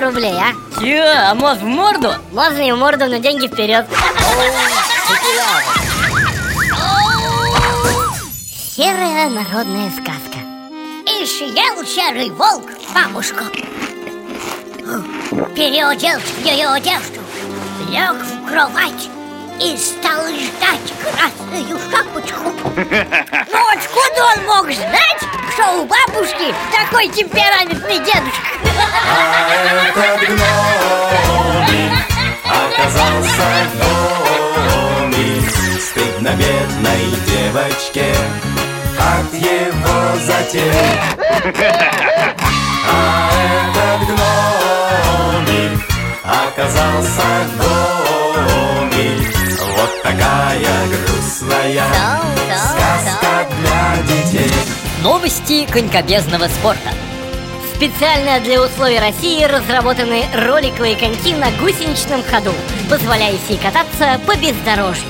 рублей, а? Чё, а мост в морду? Можно и в морду, но деньги вперед. Серая народная сказка. И съел серый волк бабушку. Переоделся в ее одежду, лег в кровать и стал ждать красную шапочку. Что у бабушки такой темпераментный дедушка? А этот гномик оказался гномик Стыдно бедной девочке. От его затей А этот гномик оказался гномик Вот такая грустная Новости конькобезного спорта. Специально для условий России разработаны роликовые коньки на гусеничном ходу, позволяющие кататься по бездорожью.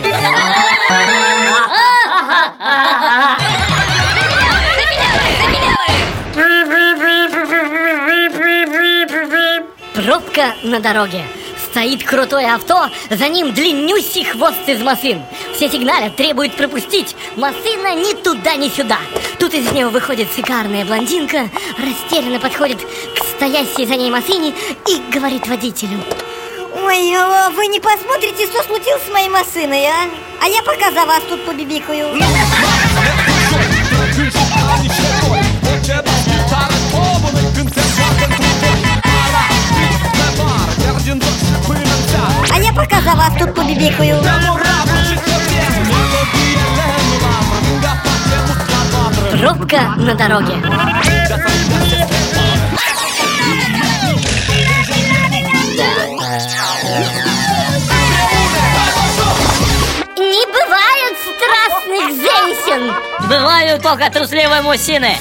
Пробка на дороге. Стоит крутое авто, за ним длиннющий хвост из машин. Все сигналят, требуют пропустить. Машина ни туда, ни сюда. Тут из него выходит шикарная блондинка, растерянно подходит к стоящей за ней машине и говорит водителю. Ой, а вы не посмотрите, что случилось с моей машиной, а? А я пока за вас тут побибикаю. А я пока за вас тут побибикаю. Пробка на дороге. Не бывает страстных женщин. Бывают только трусливые мужчины.